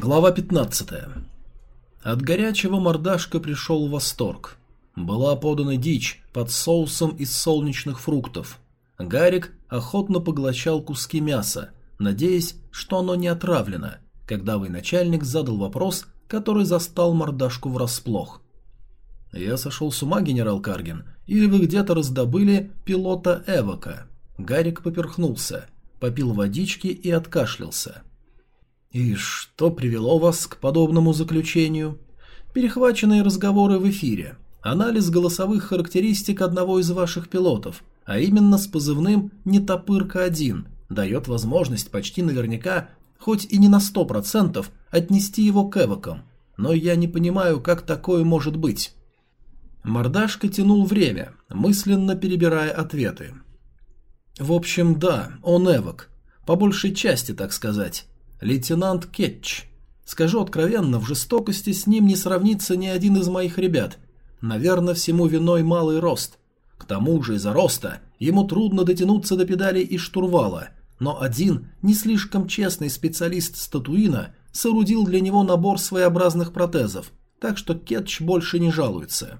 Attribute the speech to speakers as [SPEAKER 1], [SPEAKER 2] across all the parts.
[SPEAKER 1] Глава 15. От горячего мордашка пришел восторг. Была подана дичь под соусом из солнечных фруктов. Гарик охотно поглощал куски мяса, надеясь, что оно не отравлено, когда военачальник задал вопрос, который застал мордашку врасплох. «Я сошел с ума, генерал Каргин, или вы где-то раздобыли пилота Эвока?» Гарик поперхнулся, попил водички и откашлялся. «И что привело вас к подобному заключению?» «Перехваченные разговоры в эфире. Анализ голосовых характеристик одного из ваших пилотов, а именно с позывным «Нетопырка-1», дает возможность почти наверняка, хоть и не на сто процентов, отнести его к эвокам. Но я не понимаю, как такое может быть». Мордашка тянул время, мысленно перебирая ответы. «В общем, да, он эвок. По большей части, так сказать. Лейтенант Кетч. Скажу откровенно, в жестокости с ним не сравнится ни один из моих ребят. Наверное, всему виной малый рост. К тому же из-за роста ему трудно дотянуться до педалей и штурвала, но один не слишком честный специалист Статуина соорудил для него набор своеобразных протезов, так что Кетч больше не жалуется.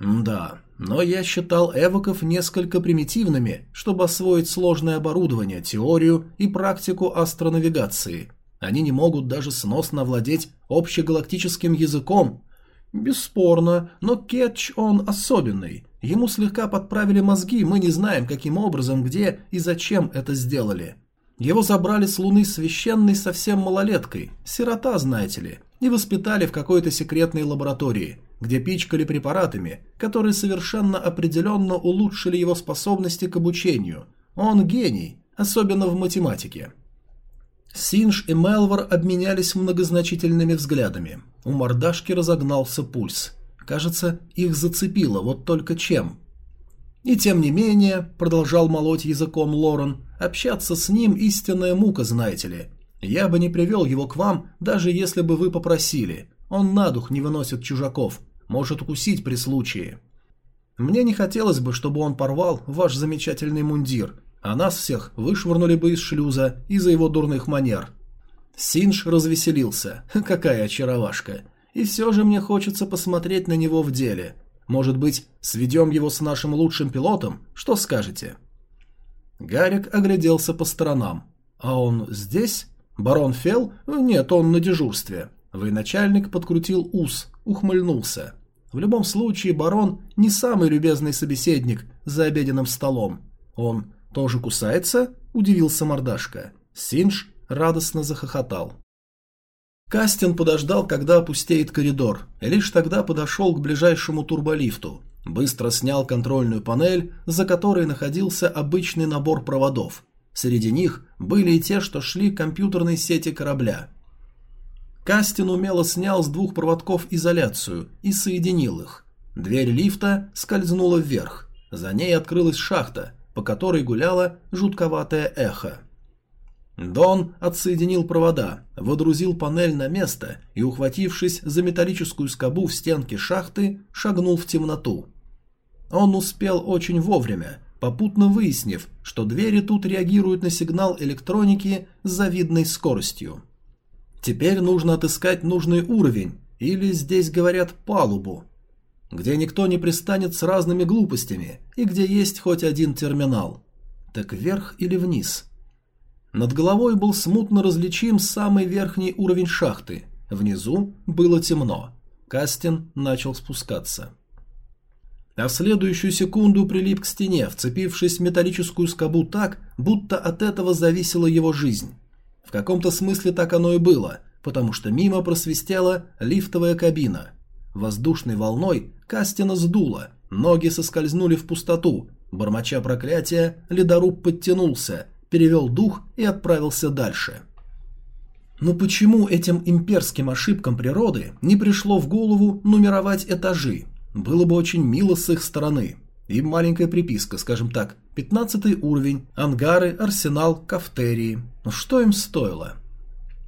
[SPEAKER 1] Да, но я считал эвоков несколько примитивными, чтобы освоить сложное оборудование, теорию и практику астронавигации. Они не могут даже сносно владеть общегалактическим языком. Бесспорно, но Кетч он особенный. Ему слегка подправили мозги, мы не знаем, каким образом, где и зачем это сделали. Его забрали с Луны священной совсем малолеткой, сирота, знаете ли, и воспитали в какой-то секретной лаборатории – где пичкали препаратами, которые совершенно определенно улучшили его способности к обучению. Он гений, особенно в математике. Синж и Мелвор обменялись многозначительными взглядами. У мордашки разогнался пульс. Кажется, их зацепило, вот только чем. И тем не менее, продолжал молоть языком Лорен, общаться с ним истинная мука, знаете ли. Я бы не привел его к вам, даже если бы вы попросили. Он на дух не выносит чужаков, может укусить при случае. Мне не хотелось бы, чтобы он порвал ваш замечательный мундир, а нас всех вышвырнули бы из шлюза из-за его дурных манер. Синж развеселился. Какая очаровашка. И все же мне хочется посмотреть на него в деле. Может быть, сведем его с нашим лучшим пилотом? Что скажете? Гарик огляделся по сторонам. А он здесь? Барон Фел? Нет, он на дежурстве. Военачальник подкрутил ус, ухмыльнулся. В любом случае, барон не самый любезный собеседник за обеденным столом. Он тоже кусается? Удивился мордашка. Синж радостно захохотал. Кастин подождал, когда опустеет коридор, и лишь тогда подошел к ближайшему турболифту. Быстро снял контрольную панель, за которой находился обычный набор проводов. Среди них были и те, что шли к компьютерной сети корабля. Кастин умело снял с двух проводков изоляцию и соединил их. Дверь лифта скользнула вверх. За ней открылась шахта, по которой гуляло жутковатое эхо. Дон отсоединил провода, водрузил панель на место и, ухватившись за металлическую скобу в стенке шахты, шагнул в темноту. Он успел очень вовремя, попутно выяснив, что двери тут реагируют на сигнал электроники с завидной скоростью. Теперь нужно отыскать нужный уровень, или здесь говорят палубу, где никто не пристанет с разными глупостями и где есть хоть один терминал. Так вверх или вниз? Над головой был смутно различим самый верхний уровень шахты. Внизу было темно. Кастин начал спускаться. А в следующую секунду прилип к стене, вцепившись в металлическую скобу так, будто от этого зависела его жизнь. В каком-то смысле так оно и было, потому что мимо просвистела лифтовая кабина. Воздушной волной Кастина сдуло, ноги соскользнули в пустоту. Бормоча проклятия, ледоруб подтянулся, перевел дух и отправился дальше. Но почему этим имперским ошибкам природы не пришло в голову нумеровать этажи? Было бы очень мило с их стороны. И маленькая приписка, скажем так, 15 уровень, ангары, арсенал, кафетерии. Но что им стоило?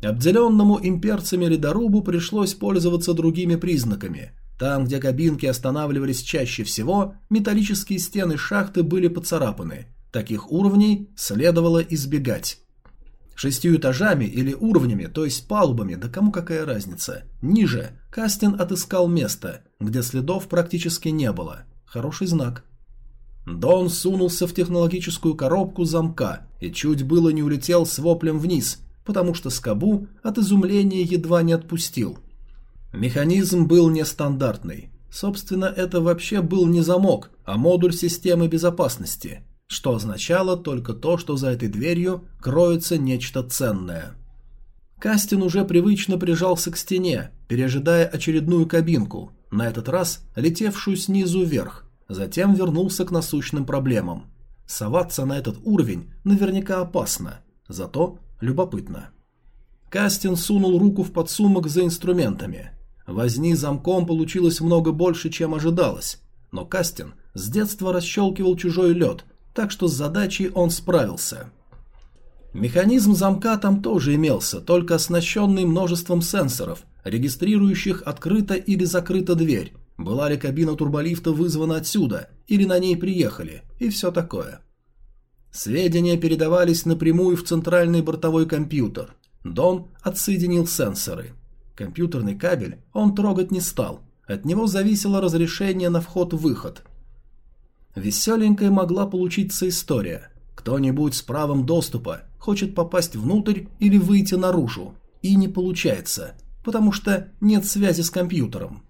[SPEAKER 1] Обделенному имперцами ледорубу пришлось пользоваться другими признаками. Там, где кабинки останавливались чаще всего, металлические стены шахты были поцарапаны. Таких уровней следовало избегать. Шестью этажами или уровнями, то есть палубами, да кому какая разница. Ниже Кастин отыскал место, где следов практически не было. Хороший знак. Дон сунулся в технологическую коробку замка и чуть было не улетел с воплем вниз, потому что Скобу от изумления едва не отпустил. Механизм был нестандартный. Собственно, это вообще был не замок, а модуль системы безопасности, что означало только то, что за этой дверью кроется нечто ценное. Кастин уже привычно прижался к стене, пережидая очередную кабинку, на этот раз летевшую снизу вверх, затем вернулся к насущным проблемам. Соваться на этот уровень наверняка опасно, зато любопытно. Кастин сунул руку в подсумок за инструментами. Возни замком получилось много больше, чем ожидалось, но Кастин с детства расщелкивал чужой лед, так что с задачей он справился. Механизм замка там тоже имелся, только оснащенный множеством сенсоров, регистрирующих открыта или закрыта дверь, была ли кабина турболифта вызвана отсюда, или на ней приехали, и все такое. Сведения передавались напрямую в центральный бортовой компьютер. Дон отсоединил сенсоры. Компьютерный кабель он трогать не стал, от него зависело разрешение на вход-выход. Веселенькая могла получиться история. Кто-нибудь с правом доступа хочет попасть внутрь или выйти наружу, и не получается, потому что нет связи с компьютером.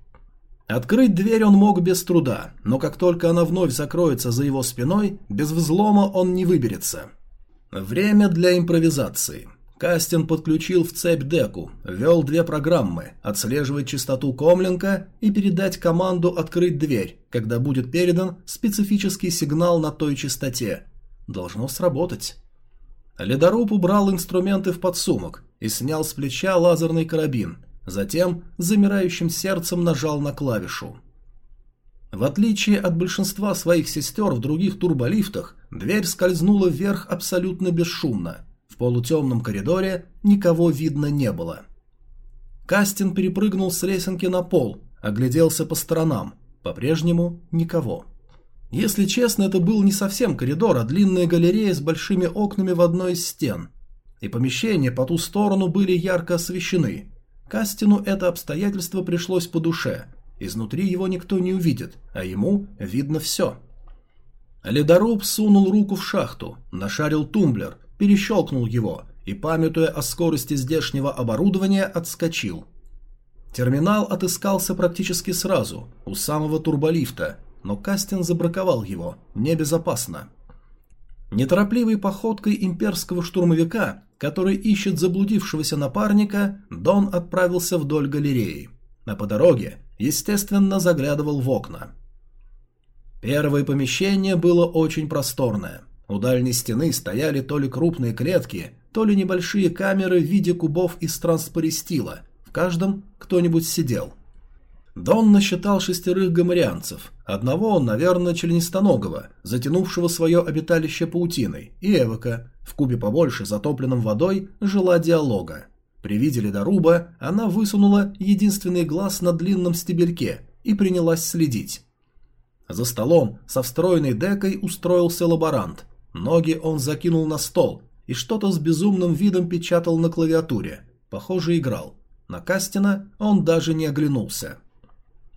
[SPEAKER 1] Открыть дверь он мог без труда, но как только она вновь закроется за его спиной, без взлома он не выберется. Время для импровизации. Кастин подключил в цепь деку, ввел две программы, отслеживать частоту комлинка и передать команду открыть дверь, когда будет передан специфический сигнал на той частоте. Должно сработать. Ледоруб убрал инструменты в подсумок и снял с плеча лазерный карабин – Затем замирающим сердцем нажал на клавишу. В отличие от большинства своих сестер в других турболифтах, дверь скользнула вверх абсолютно бесшумно. В полутемном коридоре никого видно не было. Кастин перепрыгнул с лесенки на пол, огляделся по сторонам. По-прежнему никого. Если честно, это был не совсем коридор, а длинная галерея с большими окнами в одной из стен. И помещения по ту сторону были ярко освещены. Кастину это обстоятельство пришлось по душе. Изнутри его никто не увидит, а ему видно все. Ледоруб сунул руку в шахту, нашарил тумблер, перещелкнул его и, памятуя о скорости здешнего оборудования, отскочил. Терминал отыскался практически сразу, у самого турболифта, но Кастин забраковал его, небезопасно. Неторопливой походкой имперского штурмовика который ищет заблудившегося напарника, Дон отправился вдоль галереи. А по дороге, естественно, заглядывал в окна. Первое помещение было очень просторное. У дальней стены стояли то ли крупные клетки, то ли небольшие камеры в виде кубов из транспористила. В каждом кто-нибудь сидел. Дон насчитал шестерых гоморианцев. Одного, наверное, членистоногого, затянувшего свое обиталище паутиной, и Эвока, в кубе побольше, затопленном водой, жила диалога. При виде ледоруба она высунула единственный глаз на длинном стебельке и принялась следить. За столом со встроенной декой устроился лаборант. Ноги он закинул на стол и что-то с безумным видом печатал на клавиатуре. Похоже, играл. На Кастина он даже не оглянулся.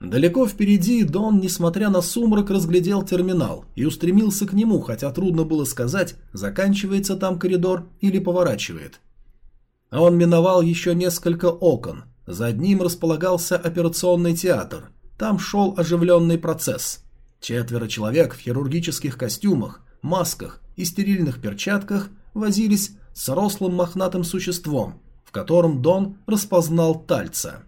[SPEAKER 1] Далеко впереди Дон, несмотря на сумрак, разглядел терминал и устремился к нему, хотя трудно было сказать, заканчивается там коридор или поворачивает. Он миновал еще несколько окон. За одним располагался операционный театр. Там шел оживленный процесс. Четверо человек в хирургических костюмах, масках и стерильных перчатках возились с рослым мохнатым существом, в котором Дон распознал тальца.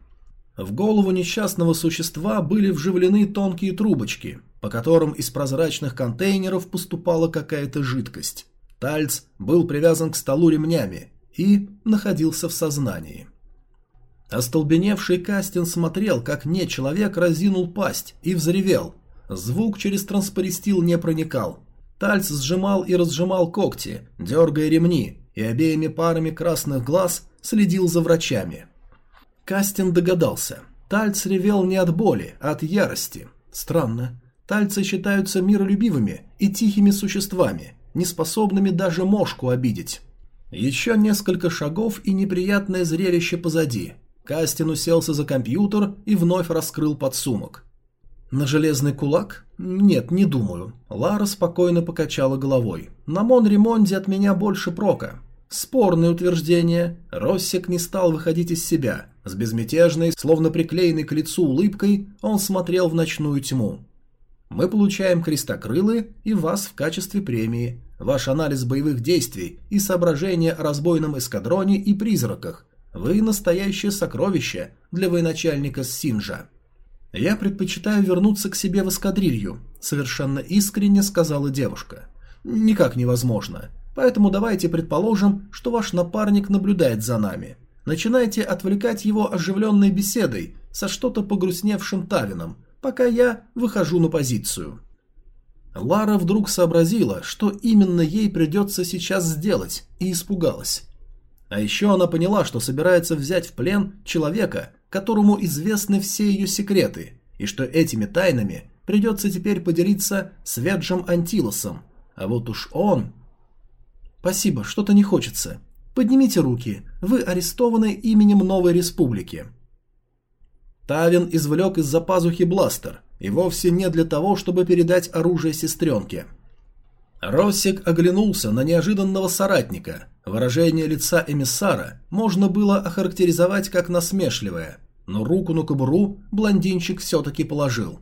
[SPEAKER 1] В голову несчастного существа были вживлены тонкие трубочки, по которым из прозрачных контейнеров поступала какая-то жидкость. Тальц был привязан к столу ремнями и находился в сознании. Остолбеневший Кастин смотрел, как не человек разинул пасть и взревел. Звук через транспористил не проникал. Тальц сжимал и разжимал когти, дергая ремни, и обеими парами красных глаз следил за врачами. Кастин догадался. Тальц ревел не от боли, а от ярости. Странно. Тальцы считаются миролюбивыми и тихими существами, неспособными даже мошку обидеть. Еще несколько шагов и неприятное зрелище позади. Кастин уселся за компьютер и вновь раскрыл подсумок. На железный кулак? Нет, не думаю. Лара спокойно покачала головой. На Мон-ремонде от меня больше прока. Спорное утверждение. Россик не стал выходить из себя. С безмятежной, словно приклеенной к лицу улыбкой, он смотрел в ночную тьму. Мы получаем крестокрылы и вас в качестве премии. Ваш анализ боевых действий и соображения о разбойном эскадроне и призраках. Вы настоящее сокровище для военачальника Синжа. Я предпочитаю вернуться к себе в эскадрилью, совершенно искренне сказала девушка. Никак невозможно. Поэтому давайте предположим, что ваш напарник наблюдает за нами. Начинайте отвлекать его оживленной беседой со что-то погрустневшим Тавином, пока я выхожу на позицию. Лара вдруг сообразила, что именно ей придется сейчас сделать, и испугалась. А еще она поняла, что собирается взять в плен человека, которому известны все ее секреты, и что этими тайнами придется теперь поделиться с Веджем Антилосом. А вот уж он... «Спасибо, что-то не хочется. Поднимите руки. Вы арестованы именем Новой Республики». Тавин извлек из-за пазухи бластер, и вовсе не для того, чтобы передать оружие сестренке. Россик оглянулся на неожиданного соратника. Выражение лица эмиссара можно было охарактеризовать как насмешливое, но руку на кобуру блондинчик все-таки положил.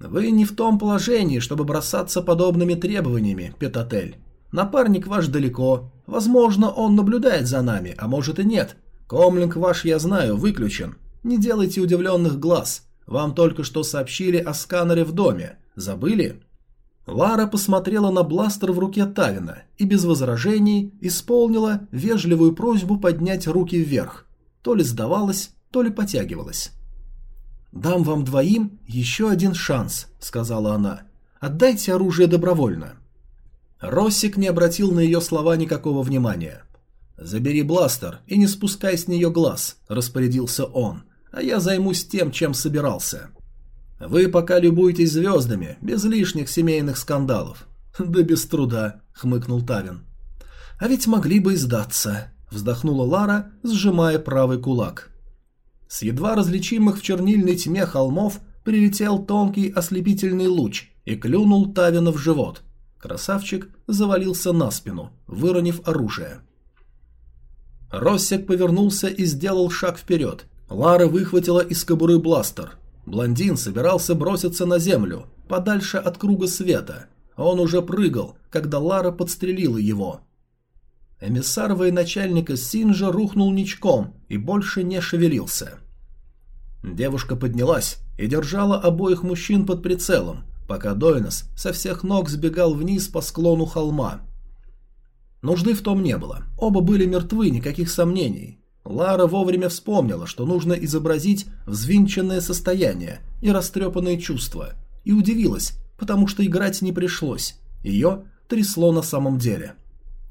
[SPEAKER 1] «Вы не в том положении, чтобы бросаться подобными требованиями, Петатель. Напарник ваш далеко. Возможно, он наблюдает за нами, а может и нет. Комлинг ваш, я знаю, выключен. Не делайте удивленных глаз. Вам только что сообщили о сканере в доме. Забыли?» Лара посмотрела на бластер в руке Тавина и без возражений исполнила вежливую просьбу поднять руки вверх. То ли сдавалась, то ли потягивалась. «Дам вам двоим еще один шанс», — сказала она. «Отдайте оружие добровольно». Россик не обратил на ее слова никакого внимания. «Забери бластер и не спускай с нее глаз», – распорядился он, – «а я займусь тем, чем собирался». «Вы пока любуетесь звездами, без лишних семейных скандалов». «Да без труда», – хмыкнул Тавин. «А ведь могли бы и сдаться», – вздохнула Лара, сжимая правый кулак. С едва различимых в чернильной тьме холмов прилетел тонкий ослепительный луч и клюнул Тавина в живот – Красавчик завалился на спину, выронив оружие. Россик повернулся и сделал шаг вперед. Лара выхватила из кобуры бластер. Блондин собирался броситься на землю, подальше от круга света. Он уже прыгал, когда Лара подстрелила его. Эмиссар военачальника Синжа рухнул ничком и больше не шевелился. Девушка поднялась и держала обоих мужчин под прицелом, пока Дойнос со всех ног сбегал вниз по склону холма. Нужды в том не было. Оба были мертвы, никаких сомнений. Лара вовремя вспомнила, что нужно изобразить взвинченное состояние и растрепанные чувства, и удивилась, потому что играть не пришлось. Ее трясло на самом деле.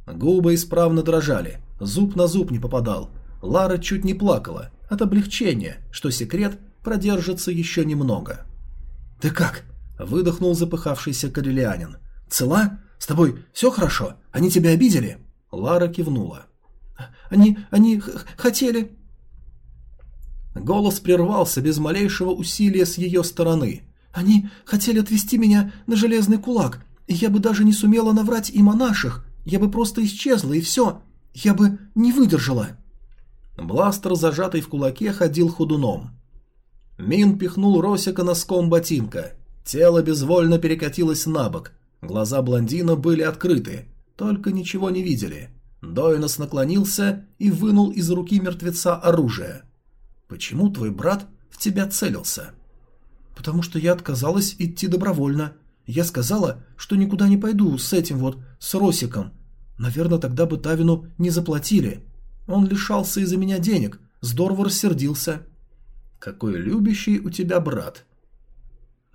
[SPEAKER 1] Губы исправно дрожали, зуб на зуб не попадал. Лара чуть не плакала от облегчения, что секрет продержится еще немного. «Ты как?» Выдохнул запыхавшийся корелианин. «Цела? С тобой все хорошо? Они тебя обидели?» Лара кивнула. «Они... они хотели...» Голос прервался без малейшего усилия с ее стороны. «Они хотели отвести меня на железный кулак, и я бы даже не сумела наврать им о наших. Я бы просто исчезла, и все. Я бы не выдержала». Бластер, зажатый в кулаке, ходил ходуном. Мин пихнул Росика носком ботинка. Тело безвольно перекатилось на бок. Глаза блондина были открыты, только ничего не видели. Дойнос наклонился и вынул из руки мертвеца оружие. «Почему твой брат в тебя целился?» «Потому что я отказалась идти добровольно. Я сказала, что никуда не пойду с этим вот, с Росиком. Наверное, тогда бы Тавину не заплатили. Он лишался из-за меня денег, здорово рассердился». «Какой любящий у тебя брат»,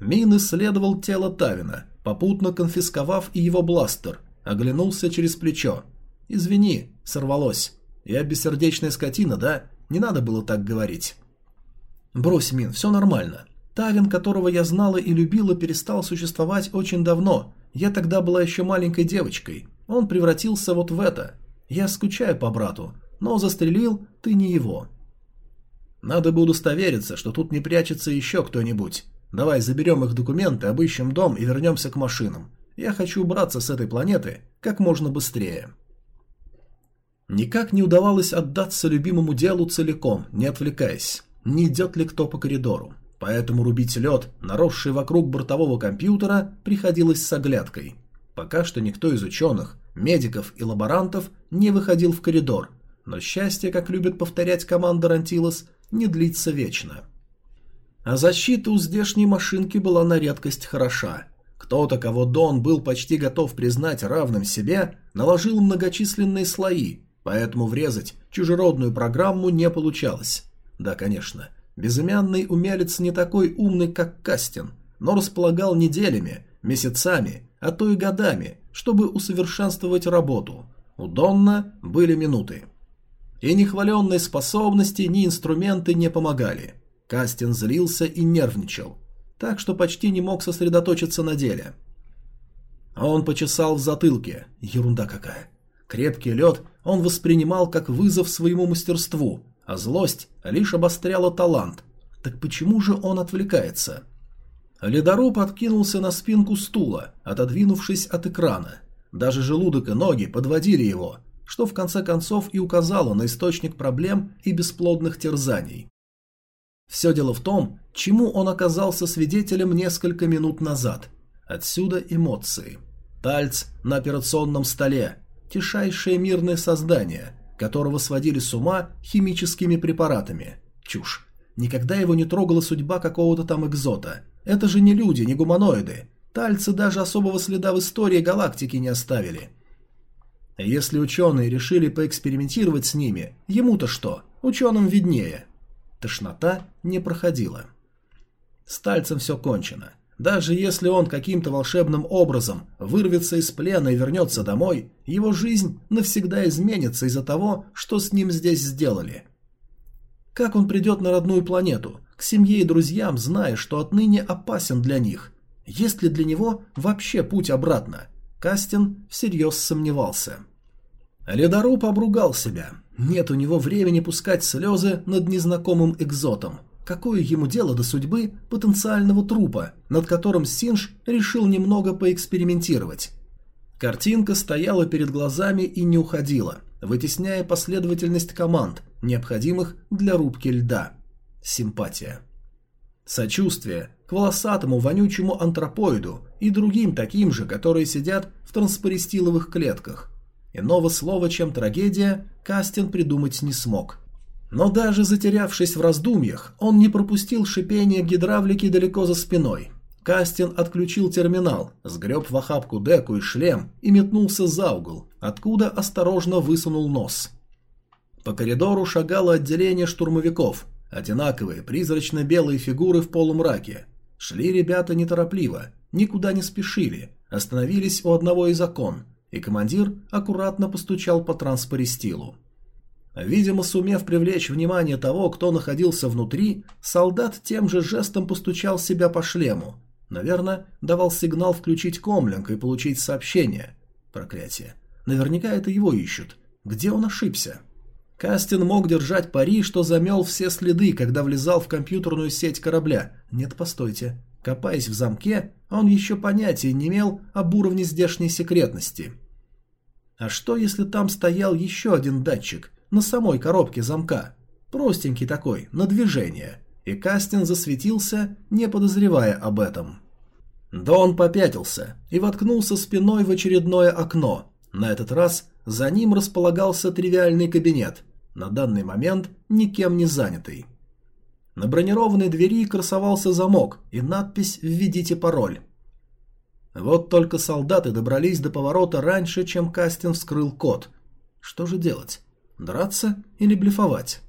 [SPEAKER 1] Мин исследовал тело Тавина, попутно конфисковав и его бластер, оглянулся через плечо. «Извини, сорвалось. Я бессердечная скотина, да? Не надо было так говорить». «Брось, Мин, все нормально. Тавин, которого я знала и любила, перестал существовать очень давно. Я тогда была еще маленькой девочкой. Он превратился вот в это». Я скучаю по брату, но застрелил ты не его. Надо бы удостовериться, что тут не прячется еще кто-нибудь. Давай заберем их документы, обыщем дом и вернемся к машинам. Я хочу убраться с этой планеты как можно быстрее. Никак не удавалось отдаться любимому делу целиком, не отвлекаясь, не идет ли кто по коридору. Поэтому рубить лед, наросший вокруг бортового компьютера, приходилось с оглядкой. Пока что никто из ученых, медиков и лаборантов не выходил в коридор, но счастье, как любит повторять команда Рантилос, не длится вечно. А защита у здешней машинки была на редкость хороша. Кто-то, кого Дон был почти готов признать равным себе, наложил многочисленные слои, поэтому врезать чужеродную программу не получалось. Да, конечно, безымянный умелец не такой умный, как Кастин, но располагал неделями, месяцами, а то и годами, чтобы усовершенствовать работу. У Донна были минуты. И ни хваленные способности, ни инструменты не помогали. Кастин злился и нервничал, так что почти не мог сосредоточиться на деле. Он почесал в затылке. Ерунда какая. Крепкий лед он воспринимал как вызов своему мастерству, а злость лишь обостряла талант. Так почему же он отвлекается? Ледоруб откинулся на спинку стула, отодвинувшись от экрана. Даже желудок и ноги подводили его, что в конце концов и указало на источник проблем и бесплодных терзаний. Все дело в том, чему он оказался свидетелем несколько минут назад. Отсюда эмоции. Тальц на операционном столе, тишайшее мирное создание, которого сводили с ума химическими препаратами. Чушь. Никогда его не трогала судьба какого-то там экзота. Это же не люди, не гуманоиды. Тальцы даже особого следа в истории галактики не оставили. Если ученые решили поэкспериментировать с ними, ему-то что? Ученым виднее. Тошнота не проходила. С Тальцем все кончено. Даже если он каким-то волшебным образом вырвется из плена и вернется домой, его жизнь навсегда изменится из-за того, что с ним здесь сделали. Как он придет на родную планету, к семье и друзьям, зная, что отныне опасен для них? Есть ли для него вообще путь обратно? Кастин всерьез сомневался. Ледоруб обругал себя. Нет у него времени пускать слезы над незнакомым экзотом. Какое ему дело до судьбы потенциального трупа, над которым Синж решил немного поэкспериментировать? Картинка стояла перед глазами и не уходила, вытесняя последовательность команд, необходимых для рубки льда. Симпатия. Сочувствие к волосатому вонючему антропоиду и другим таким же, которые сидят в транспористиловых клетках. Иного слова, чем трагедия, Кастин придумать не смог. Но даже затерявшись в раздумьях, он не пропустил шипение гидравлики далеко за спиной. Кастин отключил терминал, сгреб в охапку деку и шлем и метнулся за угол, откуда осторожно высунул нос. По коридору шагало отделение штурмовиков, одинаковые призрачно-белые фигуры в полумраке. Шли ребята неторопливо, никуда не спешили, остановились у одного из окон, и командир аккуратно постучал по транспористилу. Видимо, сумев привлечь внимание того, кто находился внутри, солдат тем же жестом постучал себя по шлему. Наверное, давал сигнал включить комлинг и получить сообщение. Проклятие. Наверняка это его ищут. Где он ошибся? Кастин мог держать пари, что замел все следы, когда влезал в компьютерную сеть корабля. Нет, постойте. Копаясь в замке, он еще понятия не имел об уровне здешней секретности. А что, если там стоял еще один датчик на самой коробке замка? Простенький такой, на движение. И Кастин засветился, не подозревая об этом. Дон попятился и воткнулся спиной в очередное окно. На этот раз за ним располагался тривиальный кабинет, на данный момент никем не занятый. На бронированной двери красовался замок и надпись «Введите пароль». Вот только солдаты добрались до поворота раньше, чем Кастин вскрыл код. Что же делать? Драться или блефовать?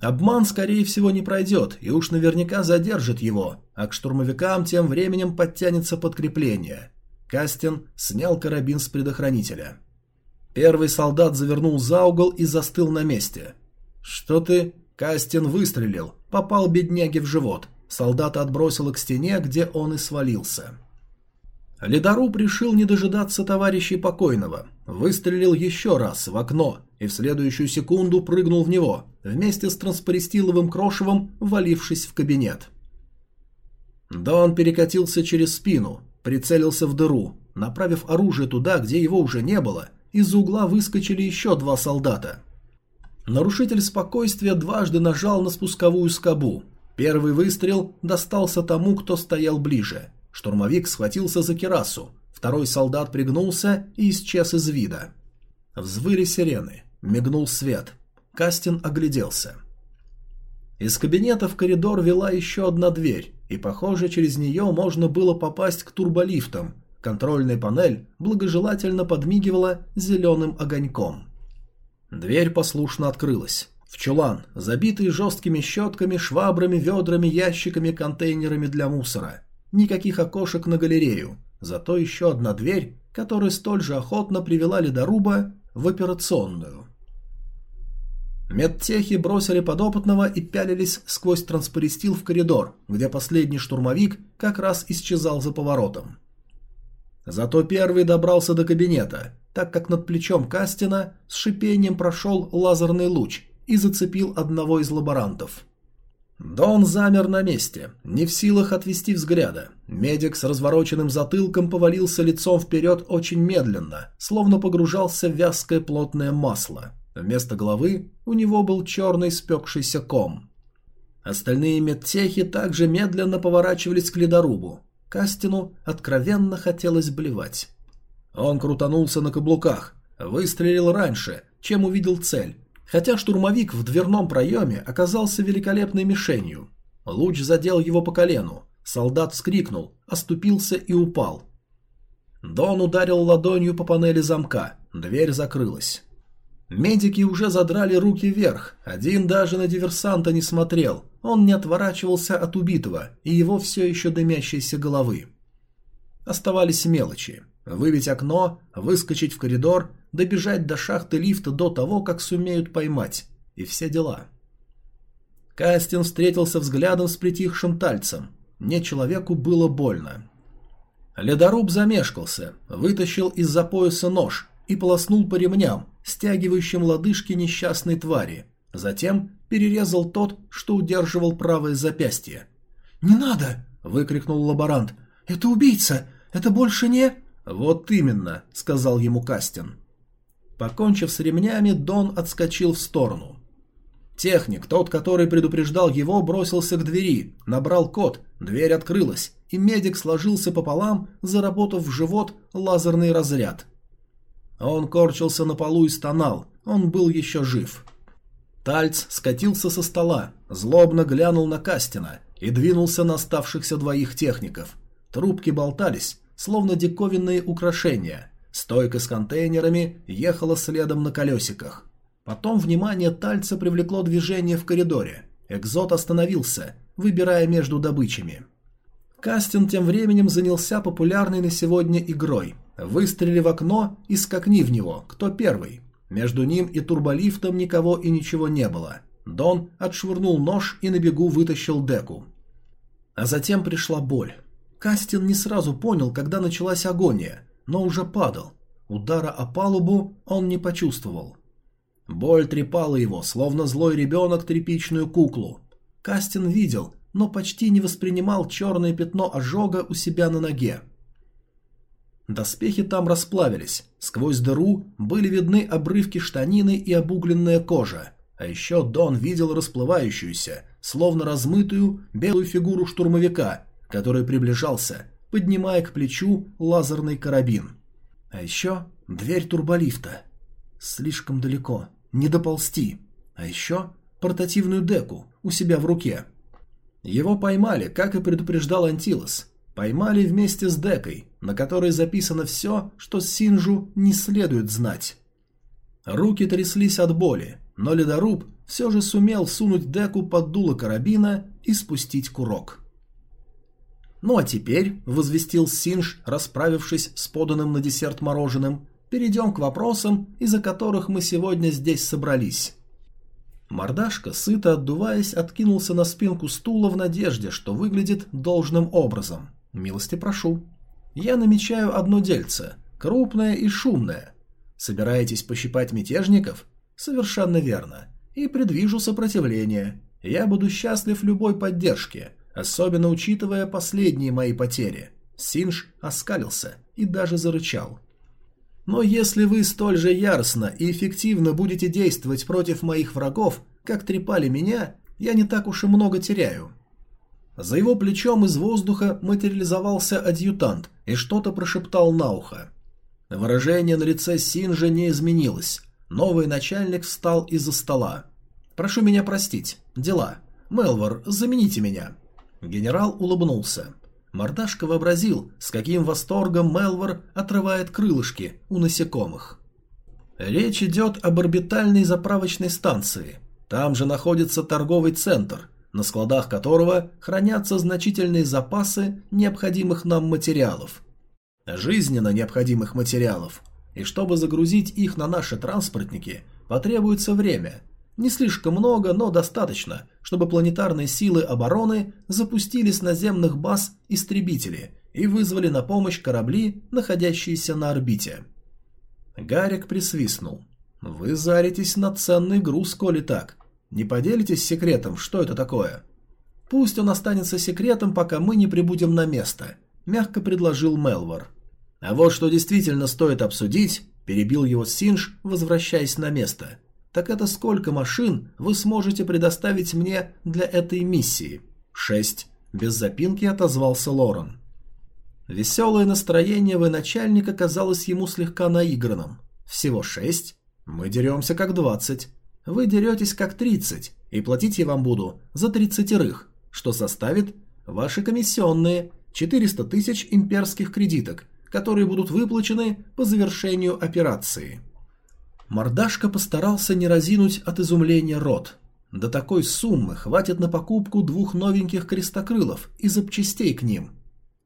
[SPEAKER 1] Обман, скорее всего, не пройдет, и уж наверняка задержит его, а к штурмовикам тем временем подтянется подкрепление. Кастин снял карабин с предохранителя. Первый солдат завернул за угол и застыл на месте. «Что ты?» Кастин выстрелил, попал бедняге в живот. Солдата отбросило к стене, где он и свалился. Ледоруб решил не дожидаться товарищей покойного. Выстрелил еще раз в окно и в следующую секунду прыгнул в него, вместе с транспористиловым крошевом, валившись в кабинет. Дон перекатился через спину, прицелился в дыру, направив оружие туда, где его уже не было, из угла выскочили еще два солдата. Нарушитель спокойствия дважды нажал на спусковую скобу. Первый выстрел достался тому, кто стоял ближе. Штурмовик схватился за керасу. Второй солдат пригнулся и исчез из вида. Взвыли сирены. Мигнул свет. Кастин огляделся. Из кабинета в коридор вела еще одна дверь, и, похоже, через нее можно было попасть к турболифтам. Контрольная панель благожелательно подмигивала зеленым огоньком. Дверь послушно открылась. В чулан, забитый жесткими щетками, швабрами, ведрами, ящиками, контейнерами для мусора. Никаких окошек на галерею, зато еще одна дверь, которая столь же охотно привела ледоруба в операционную. Медтехи бросили подопытного и пялились сквозь транспористил в коридор, где последний штурмовик как раз исчезал за поворотом. Зато первый добрался до кабинета, так как над плечом Кастина с шипением прошел лазерный луч и зацепил одного из лаборантов. Дон замер на месте, не в силах отвести взгляда. Медик с развороченным затылком повалился лицом вперед очень медленно, словно погружался в вязкое плотное масло. Вместо головы у него был черный спекшийся ком. Остальные медтехи также медленно поворачивались к ледорубу. Кастину откровенно хотелось блевать. Он крутанулся на каблуках, выстрелил раньше, чем увидел цель, хотя штурмовик в дверном проеме оказался великолепной мишенью. Луч задел его по колену, солдат вскрикнул, оступился и упал. Дон ударил ладонью по панели замка, дверь закрылась. Медики уже задрали руки вверх, один даже на диверсанта не смотрел, он не отворачивался от убитого и его все еще дымящейся головы. Оставались мелочи. Выбить окно, выскочить в коридор, добежать до шахты лифта до того, как сумеют поймать. И все дела. Кастин встретился взглядом с притихшим тальцем. Не человеку было больно. Ледоруб замешкался, вытащил из-за пояса нож и полоснул по ремням, стягивающим лодыжки несчастной твари. Затем перерезал тот, что удерживал правое запястье. «Не надо!» – выкрикнул лаборант. «Это убийца! Это больше не...» «Вот именно», — сказал ему Кастин. Покончив с ремнями, Дон отскочил в сторону. Техник, тот, который предупреждал его, бросился к двери, набрал код, дверь открылась, и медик сложился пополам, заработав в живот лазерный разряд. Он корчился на полу и стонал, он был еще жив. Тальц скатился со стола, злобно глянул на Кастина и двинулся на оставшихся двоих техников. Трубки болтались, словно диковинные украшения. Стойка с контейнерами ехала следом на колесиках. Потом внимание Тальца привлекло движение в коридоре. Экзот остановился, выбирая между добычами. Кастин тем временем занялся популярной на сегодня игрой. Выстрели в окно и скакни в него, кто первый. Между ним и турболифтом никого и ничего не было. Дон отшвырнул нож и на бегу вытащил деку. А затем пришла боль. Кастин не сразу понял, когда началась агония, но уже падал. Удара о палубу он не почувствовал. Боль трепала его, словно злой ребенок тряпичную куклу. Кастин видел, но почти не воспринимал черное пятно ожога у себя на ноге. Доспехи там расплавились, сквозь дыру были видны обрывки штанины и обугленная кожа, а еще Дон видел расплывающуюся, словно размытую, белую фигуру штурмовика, который приближался, поднимая к плечу лазерный карабин. А еще дверь турболифта. Слишком далеко, не доползти. А еще портативную деку у себя в руке. Его поймали, как и предупреждал Антилос. Поймали вместе с декой, на которой записано все, что Синжу не следует знать. Руки тряслись от боли, но ледоруб все же сумел сунуть деку под дуло карабина и спустить курок. «Ну а теперь», — возвестил Синж, расправившись с поданным на десерт мороженым, «перейдем к вопросам, из-за которых мы сегодня здесь собрались». Мордашка, сыто отдуваясь, откинулся на спинку стула в надежде, что выглядит должным образом. «Милости прошу». Я намечаю одно дельце, крупное и шумное. Собираетесь пощипать мятежников? Совершенно верно. И предвижу сопротивление. Я буду счастлив любой поддержке, особенно учитывая последние мои потери. Синж оскалился и даже зарычал. Но если вы столь же яростно и эффективно будете действовать против моих врагов, как трепали меня, я не так уж и много теряю. За его плечом из воздуха материализовался адъютант и что-то прошептал на ухо. Выражение на лице Синжа не изменилось. Новый начальник встал из-за стола. «Прошу меня простить. Дела. Мелвор, замените меня». Генерал улыбнулся. Мордашка вообразил, с каким восторгом Мелвор отрывает крылышки у насекомых. Речь идет об орбитальной заправочной станции. Там же находится торговый центр, на складах которого хранятся значительные запасы необходимых нам материалов. Жизненно необходимых материалов. И чтобы загрузить их на наши транспортники, потребуется время. Не слишком много, но достаточно, чтобы планетарные силы обороны запустили с наземных баз истребители и вызвали на помощь корабли, находящиеся на орбите. Гарик присвистнул. «Вы заритесь на ценный груз, коли так. Не поделитесь секретом, что это такое? Пусть он останется секретом, пока мы не прибудем на место, мягко предложил Мелвор. А вот что действительно стоит обсудить, перебил его Синж, возвращаясь на место. Так это сколько машин вы сможете предоставить мне для этой миссии? Шесть. Без запинки отозвался Лорен. Веселое настроение военачальника казалось ему слегка наигранным. Всего шесть? Мы деремся как двадцать. Вы деретесь как 30, и платить я вам буду за тридцатерых, что составит ваши комиссионные 400 тысяч имперских кредиток, которые будут выплачены по завершению операции. Мордашка постарался не разинуть от изумления рот. До такой суммы хватит на покупку двух новеньких крестокрылов и запчастей к ним.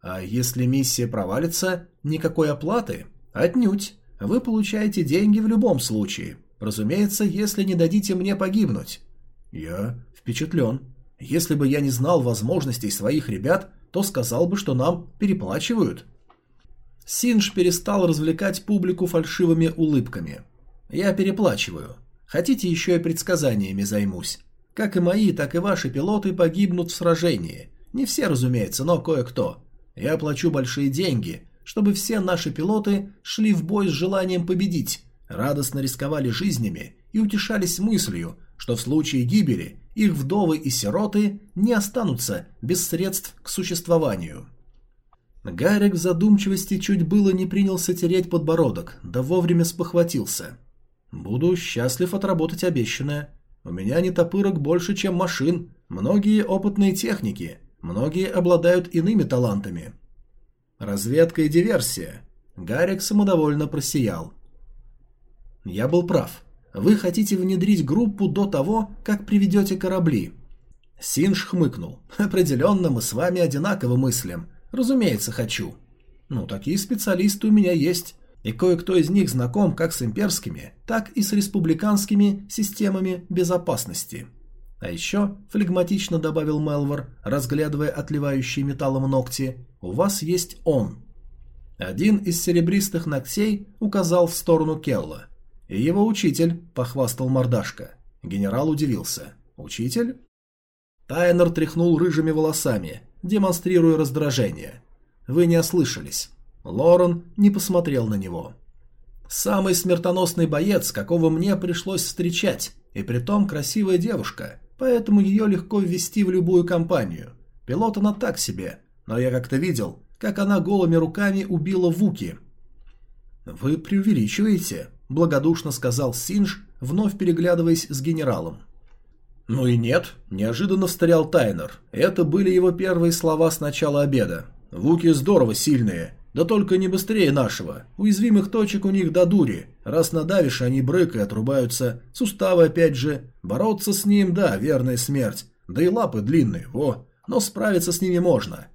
[SPEAKER 1] А если миссия провалится, никакой оплаты? Отнюдь. Вы получаете деньги в любом случае. Разумеется, если не дадите мне погибнуть. Я впечатлен. Если бы я не знал возможностей своих ребят, то сказал бы, что нам переплачивают. Синж перестал развлекать публику фальшивыми улыбками. Я переплачиваю. Хотите, еще и предсказаниями займусь. Как и мои, так и ваши пилоты погибнут в сражении. Не все, разумеется, но кое-кто. Я плачу большие деньги, чтобы все наши пилоты шли в бой с желанием победить, радостно рисковали жизнями и утешались мыслью, что в случае гибели их вдовы и сироты не останутся без средств к существованию. Гарик в задумчивости чуть было не принялся тереть подбородок, да вовремя спохватился. «Буду счастлив отработать обещанное. У меня не топырок больше, чем машин, многие опытные техники, многие обладают иными талантами». Разведка и диверсия. Гарик самодовольно просиял. Я был прав. Вы хотите внедрить группу до того, как приведете корабли. Синж хмыкнул. Определенно мы с вами одинаково мыслим. Разумеется, хочу. Ну, такие специалисты у меня есть. И кое-кто из них знаком как с имперскими, так и с республиканскими системами безопасности. А еще, флегматично добавил Мелвор, разглядывая отливающие металлом ногти, у вас есть он. Один из серебристых ногтей указал в сторону Келла. «И его учитель», — похвастал мордашка. Генерал удивился. «Учитель?» Тайнер тряхнул рыжими волосами, демонстрируя раздражение. «Вы не ослышались». Лорен не посмотрел на него. «Самый смертоносный боец, какого мне пришлось встречать, и притом красивая девушка, поэтому ее легко ввести в любую компанию. Пилот она так себе, но я как-то видел, как она голыми руками убила Вуки». «Вы преувеличиваете», – благодушно сказал Синж, вновь переглядываясь с генералом. «Ну и нет», – неожиданно встрял Тайнер. Это были его первые слова с начала обеда. «Вуки здорово сильные, да только не быстрее нашего. Уязвимых точек у них до дури. Раз надавишь, они брык и отрубаются. Суставы опять же. Бороться с ним, да, верная смерть. Да и лапы длинные, во. Но справиться с ними можно».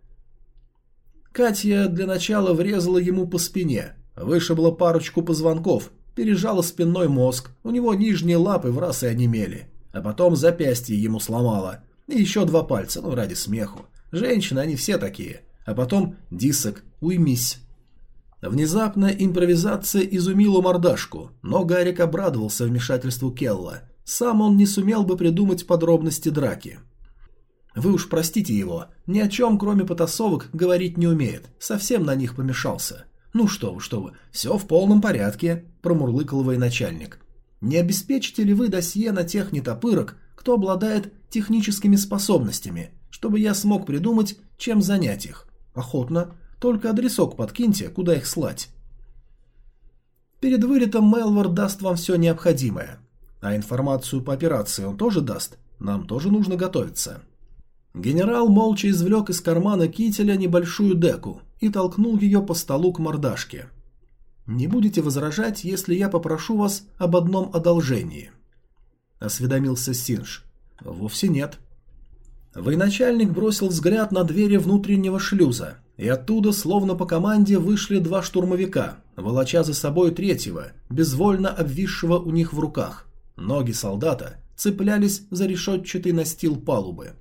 [SPEAKER 1] Катя для начала врезала ему по спине, вышибла парочку позвонков, Пережала спинной мозг, у него нижние лапы в раз и онемели. А потом запястье ему сломала. И еще два пальца, ну ради смеху. Женщины, они все такие. а потом «Дисок, уймись». Внезапная импровизация изумила мордашку, но Гарик обрадовался вмешательству Келла. Сам он не сумел бы придумать подробности драки. Вы уж простите его, ни о чем, кроме потасовок, говорить не умеет, совсем на них помешался. Ну что вы, что вы, все в полном порядке, промурлыкал военачальник. Не обеспечите ли вы досье на тех нетопырок, кто обладает техническими способностями, чтобы я смог придумать, чем занять их? Охотно, только адресок подкиньте, куда их слать. Перед вылетом Мелвор даст вам все необходимое. А информацию по операции он тоже даст? Нам тоже нужно готовиться. Генерал молча извлек из кармана кителя небольшую деку и толкнул ее по столу к мордашке. «Не будете возражать, если я попрошу вас об одном одолжении?» Осведомился Синж. «Вовсе нет». Военачальник бросил взгляд на двери внутреннего шлюза, и оттуда, словно по команде, вышли два штурмовика, волоча за собой третьего, безвольно обвисшего у них в руках. Ноги солдата цеплялись за решетчатый настил палубы.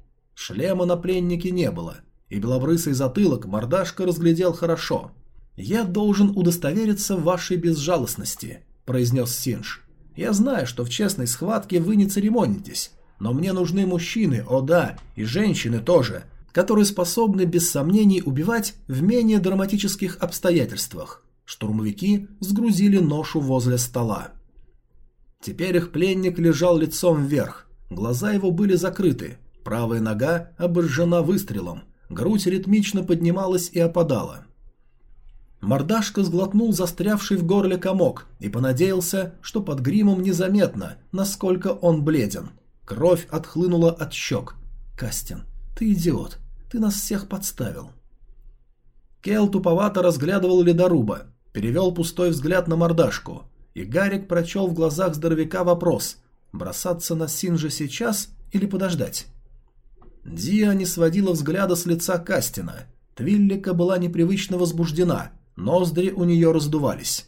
[SPEAKER 1] Шлема на пленнике не было, и белобрысый затылок мордашка разглядел хорошо. «Я должен удостовериться в вашей безжалостности», – произнес Синж. «Я знаю, что в честной схватке вы не церемонитесь, но мне нужны мужчины, о да, и женщины тоже, которые способны без сомнений убивать в менее драматических обстоятельствах». Штурмовики сгрузили ношу возле стола. Теперь их пленник лежал лицом вверх, глаза его были закрыты, Правая нога обожжена выстрелом, грудь ритмично поднималась и опадала. Мордашка сглотнул застрявший в горле комок и понадеялся, что под гримом незаметно, насколько он бледен. Кровь отхлынула от щек. «Кастин, ты идиот, ты нас всех подставил». Кел туповато разглядывал ледоруба, перевел пустой взгляд на мордашку, и Гарик прочел в глазах здоровяка вопрос – бросаться на Синжа сейчас или подождать? Диа не сводила взгляда с лица Кастина. Твиллика была непривычно возбуждена, ноздри у нее раздувались.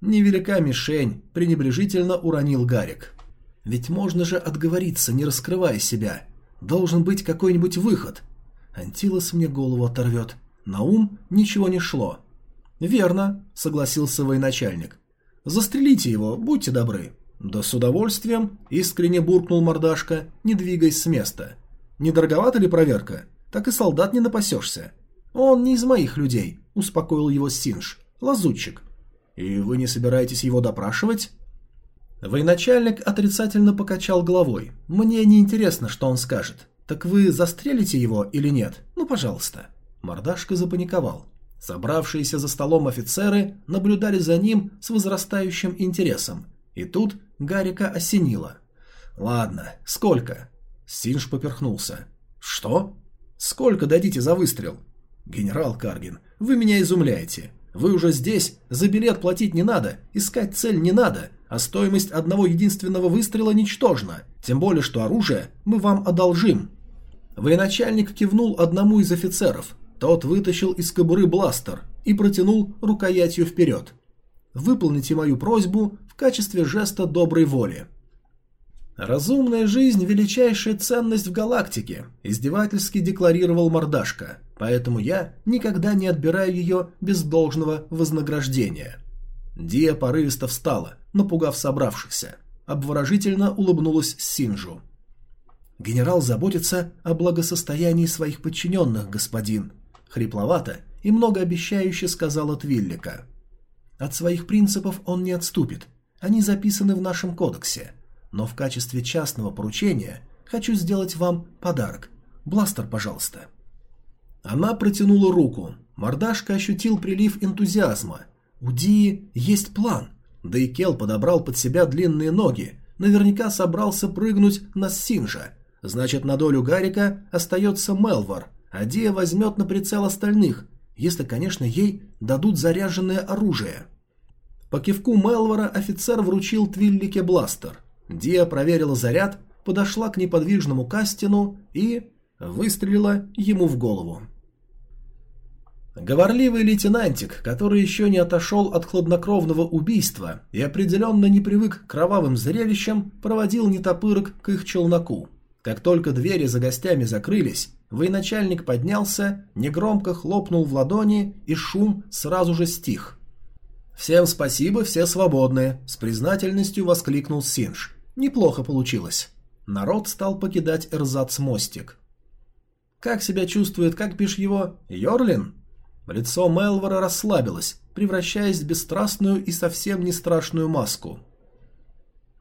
[SPEAKER 1] «Невелика мишень», – пренебрежительно уронил Гарик. «Ведь можно же отговориться, не раскрывая себя. Должен быть какой-нибудь выход». Антилос мне голову оторвет. На ум ничего не шло. «Верно», – согласился военачальник. «Застрелите его, будьте добры». «Да с удовольствием», – искренне буркнул мордашка, не двигаясь с места. Не дороговата ли проверка? Так и солдат не напасешься. Он не из моих людей, успокоил его Синж. Лазутчик. И вы не собираетесь его допрашивать? Военачальник отрицательно покачал головой. Мне не интересно, что он скажет. Так вы застрелите его или нет? Ну, пожалуйста. Мордашка запаниковал. Собравшиеся за столом офицеры наблюдали за ним с возрастающим интересом. И тут Гарика осенило. «Ладно, сколько?» Синж поперхнулся. «Что? Сколько дадите за выстрел?» «Генерал Каргин, вы меня изумляете. Вы уже здесь, за билет платить не надо, искать цель не надо, а стоимость одного единственного выстрела ничтожна, тем более что оружие мы вам одолжим». Военачальник кивнул одному из офицеров. Тот вытащил из кобуры бластер и протянул рукоятью вперед. «Выполните мою просьбу в качестве жеста доброй воли». «Разумная жизнь – величайшая ценность в галактике», – издевательски декларировал Мордашка, «поэтому я никогда не отбираю ее без должного вознаграждения». Дия порывисто встала, напугав собравшихся. Обворожительно улыбнулась Синжу. «Генерал заботится о благосостоянии своих подчиненных, господин», – хрипловато и многообещающе сказала Твиллика. «От своих принципов он не отступит. Они записаны в нашем кодексе но в качестве частного поручения хочу сделать вам подарок. Бластер, пожалуйста». Она протянула руку. Мордашка ощутил прилив энтузиазма. У Дии есть план. Да и Кел подобрал под себя длинные ноги. Наверняка собрался прыгнуть на Синжа. Значит, на долю Гарика остается Мелвар, а Дия возьмет на прицел остальных, если, конечно, ей дадут заряженное оружие. По кивку Мелвара офицер вручил Твиллике бластер. Диа проверила заряд, подошла к неподвижному Кастину и выстрелила ему в голову. Говорливый лейтенантик, который еще не отошел от хладнокровного убийства и определенно не привык к кровавым зрелищам, проводил нетопырок к их челноку. Как только двери за гостями закрылись, военачальник поднялся, негромко хлопнул в ладони, и шум сразу же стих. «Всем спасибо, все свободны», — с признательностью воскликнул Синж. «Неплохо получилось». Народ стал покидать Эрзац-мостик. «Как себя чувствует, как бишь его, Йорлин?» Лицо Мелвора расслабилось, превращаясь в бесстрастную и совсем не страшную маску.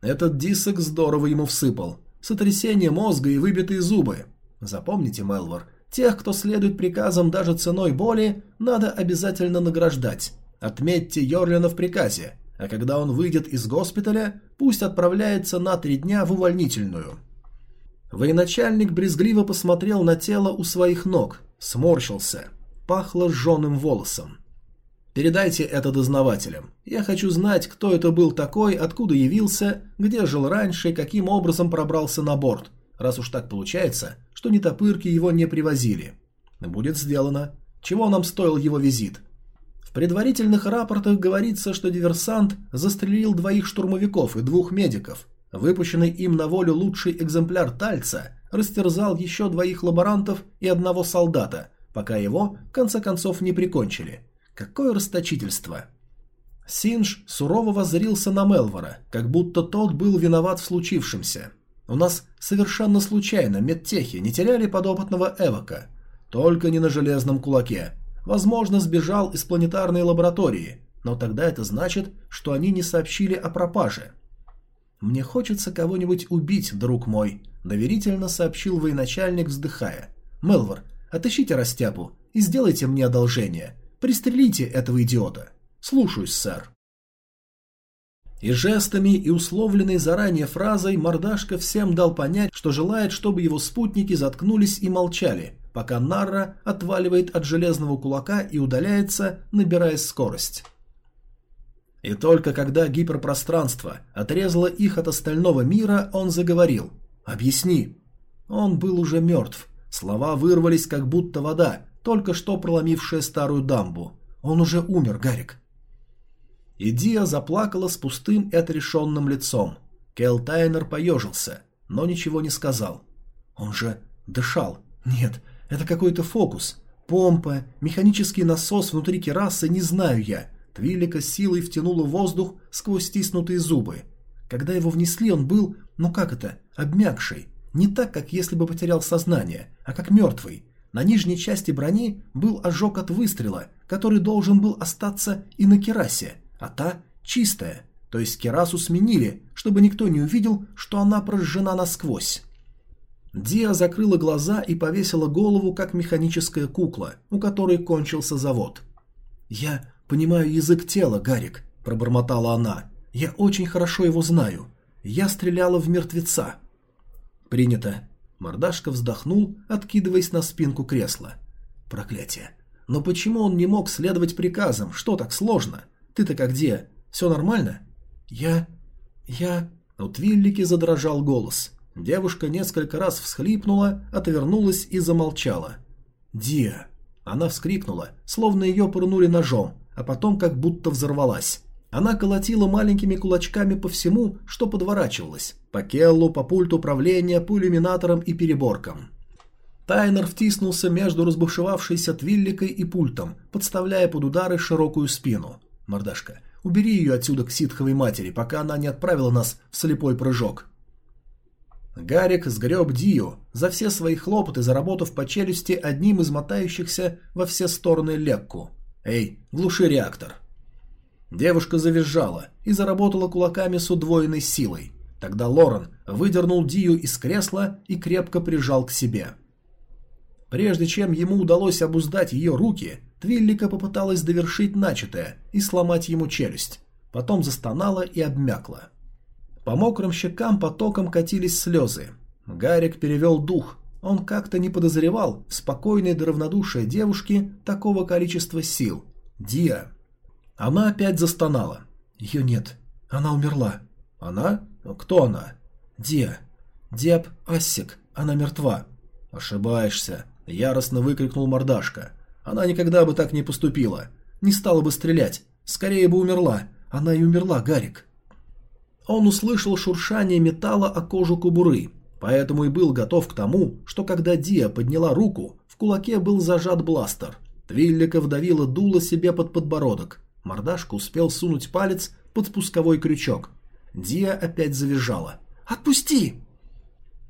[SPEAKER 1] Этот дисок здорово ему всыпал. Сотрясение мозга и выбитые зубы. Запомните, Мелвор, тех, кто следует приказам даже ценой боли, надо обязательно награждать. Отметьте Йорлина в приказе, а когда он выйдет из госпиталя, пусть отправляется на три дня в увольнительную. Военачальник брезгливо посмотрел на тело у своих ног, сморщился. Пахло сжженным волосом. Передайте это дознавателям. Я хочу знать, кто это был такой, откуда явился, где жил раньше, каким образом пробрался на борт, раз уж так получается, что нетопырки его не привозили. Будет сделано. Чего нам стоил его визит? Предварительных рапортах говорится, что диверсант застрелил двоих штурмовиков и двух медиков. Выпущенный им на волю лучший экземпляр Тальца растерзал еще двоих лаборантов и одного солдата, пока его, в конце концов, не прикончили. Какое расточительство! Синж сурово воззрился на Мелвора, как будто тот был виноват в случившемся. У нас совершенно случайно медтехи не теряли подопытного Эвока. Только не на железном кулаке. Возможно, сбежал из планетарной лаборатории, но тогда это значит, что они не сообщили о пропаже. «Мне хочется кого-нибудь убить, друг мой», — доверительно сообщил военачальник, вздыхая. «Мелвор, отыщите растяпу и сделайте мне одолжение. Пристрелите этого идиота. Слушаюсь, сэр. И жестами, и условленной заранее фразой мордашка всем дал понять, что желает, чтобы его спутники заткнулись и молчали, пока Нарра отваливает от железного кулака и удаляется, набирая скорость. И только когда гиперпространство отрезало их от остального мира, он заговорил. «Объясни». Он был уже мертв. Слова вырвались, как будто вода, только что проломившая старую дамбу. Он уже умер, Гарик. И Диа заплакала с пустым и отрешенным лицом. Кел Тайнер поежился, но ничего не сказал. Он же дышал. Нет, это какой-то фокус. Помпа, механический насос внутри керасы, не знаю я. Твилика силой втянула воздух сквозь стиснутые зубы. Когда его внесли, он был, ну как это, обмякший. Не так, как если бы потерял сознание, а как мертвый. На нижней части брони был ожог от выстрела, который должен был остаться и на керасе, а та чистая, то есть керасу сменили, чтобы никто не увидел, что она прожжена насквозь. Диа закрыла глаза и повесила голову, как механическая кукла, у которой кончился завод. «Я понимаю язык тела, Гарик», – пробормотала она. «Я очень хорошо его знаю. Я стреляла в мертвеца». «Принято. Мордашка вздохнул, откидываясь на спинку кресла. Проклятие. Но почему он не мог следовать приказам? Что так сложно? Ты-то как где? Все нормально? Я... я... У Твиллики задрожал голос. Девушка несколько раз всхлипнула, отвернулась и замолчала. «Диа!» Она вскрикнула, словно ее пырнули ножом, а потом как будто взорвалась. Она колотила маленькими кулачками по всему, что подворачивалось. По келлу, по пульту управления, по иллюминаторам и переборкам. Тайнер втиснулся между разбушевавшейся твилликой и пультом, подставляя под удары широкую спину. «Мордашка, убери ее отсюда к ситховой матери, пока она не отправила нас в слепой прыжок». Гарик сгреб Дию, за все свои хлопоты заработав по челюсти одним из мотающихся во все стороны лекку. «Эй, глуши реактор!» Девушка завизжала и заработала кулаками с удвоенной силой. Тогда Лорен выдернул Дию из кресла и крепко прижал к себе. Прежде чем ему удалось обуздать ее руки, Твиллика попыталась довершить начатое и сломать ему челюсть. Потом застонала и обмякла. По мокрым щекам потоком катились слезы. Гарик перевел дух. Он как-то не подозревал в спокойной до равнодушия девушки такого количества сил. Дия она опять застонала. Ее нет. Она умерла. Она? Кто она? Диа. Диаб Ассик. Она мертва. Ошибаешься. Яростно выкрикнул мордашка. Она никогда бы так не поступила. Не стала бы стрелять. Скорее бы умерла. Она и умерла, Гарик. Он услышал шуршание металла о кожу кобуры. Поэтому и был готов к тому, что когда Диа подняла руку, в кулаке был зажат бластер. Твиллика вдавила дуло себе под подбородок. Мордашка успел сунуть палец под спусковой крючок. Диа опять завизжала. «Отпусти!»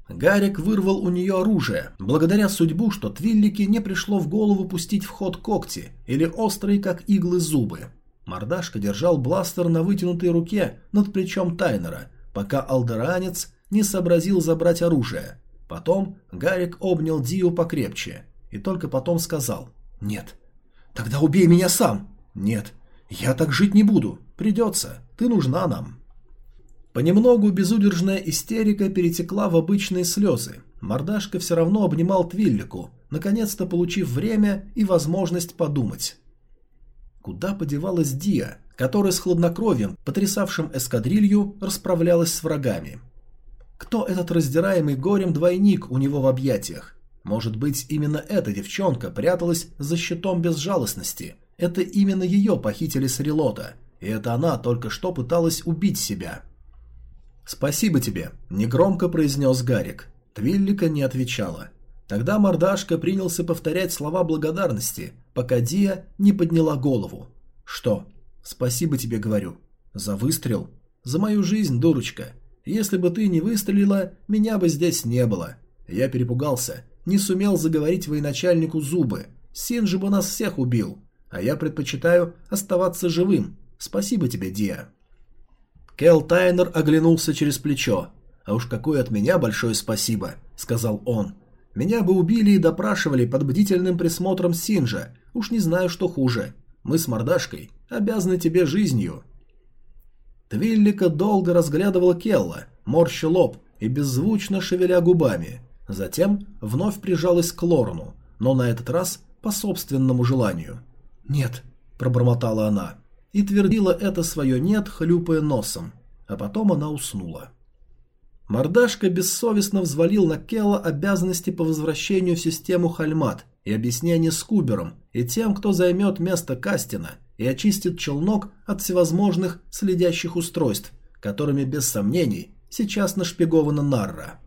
[SPEAKER 1] Гарик вырвал у нее оружие, благодаря судьбу, что Твиллике не пришло в голову пустить в ход когти или острые, как иглы, зубы. Мордашка держал бластер на вытянутой руке над плечом Тайнера, пока алдеранец не сообразил забрать оружие. Потом Гарик обнял Дию покрепче и только потом сказал «Нет». «Тогда убей меня сам!» «Нет, я так жить не буду. Придется. Ты нужна нам». Понемногу безудержная истерика перетекла в обычные слезы. Мордашка все равно обнимал Твиллику, наконец-то получив время и возможность подумать. Куда подевалась Дия, которая с хладнокровием, потрясавшим эскадрилью, расправлялась с врагами? Кто этот раздираемый горем двойник у него в объятиях? Может быть, именно эта девчонка пряталась за щитом безжалостности. Это именно ее похитили с Релота, и это она только что пыталась убить себя. «Спасибо тебе», – негромко произнес Гарик. Твиллика не отвечала. Тогда мордашка принялся повторять слова благодарности, пока Дия не подняла голову. «Что? Спасибо тебе, говорю. За выстрел? За мою жизнь, дурочка. Если бы ты не выстрелила, меня бы здесь не было. Я перепугался, не сумел заговорить военачальнику зубы. Син же бы нас всех убил. А я предпочитаю оставаться живым. Спасибо тебе, Дия». Кел Тайнер оглянулся через плечо. «А уж какое от меня большое спасибо», — сказал он. «Меня бы убили и допрашивали под бдительным присмотром Синжа. Уж не знаю, что хуже. Мы с мордашкой обязаны тебе жизнью». Твиллика долго разглядывала Келла, морща лоб и беззвучно шевеля губами. Затем вновь прижалась к Лорану, но на этот раз по собственному желанию. «Нет», — пробормотала она и твердила это свое «нет», хлюпая носом, а потом она уснула. Мордашка бессовестно взвалил на Келла обязанности по возвращению в систему Хальмат и объяснение с Кубером и тем, кто займет место Кастина и очистит челнок от всевозможных следящих устройств, которыми, без сомнений, сейчас нашпигована Нарра.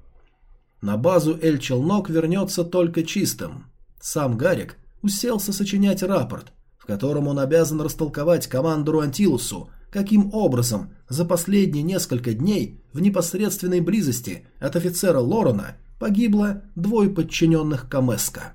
[SPEAKER 1] На базу Эль-Челнок вернется только чистым. Сам Гарик уселся сочинять рапорт, в котором он обязан растолковать командору Антилусу, каким образом за последние несколько дней в непосредственной близости от офицера Лорена погибло двое подчиненных Камеска.